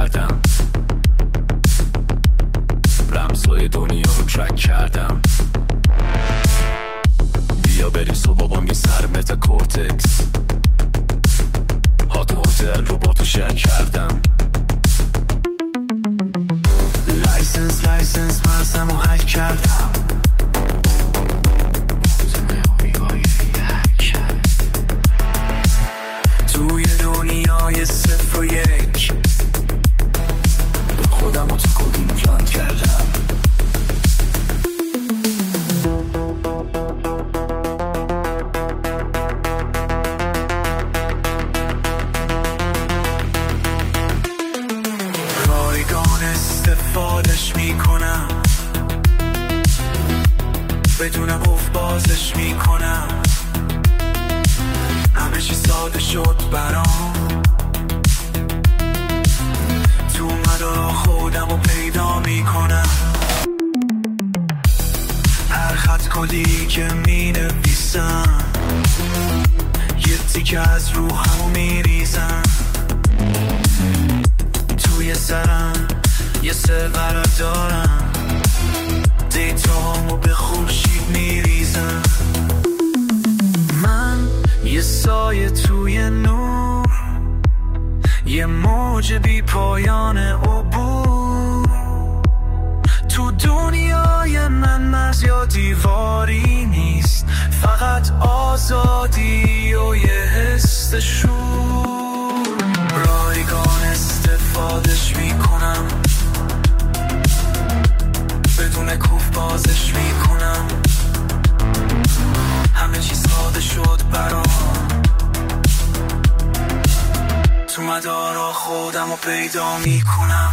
کردم. رمزای دنیا رو ترک کردم. بیا بریم صبح با می سر متا کورتکس. هات هتل رو با تو شک کردم. لایسنس لایسنس مغزم رو حک کردم. توی دنیای صفر و یک. استفادش می‌کنم. بدون قف بازش می‌کنم. همه چی ساده شد برام. تو مدارا خودم رو پیدا می‌کنم. هر خط کلی که می نویسم یه تیکه از روحمو میریزم. توی سرم یه سر قرار دارم. دیتامو به خورشید میریزم. من یه سایه توی نور. یه موج بی پایان عبور. تو دنیای من مرز یا دیواری نیست. فقط آزادی و یه حس شور. مدارا خودم رو پیدا می‌کنم.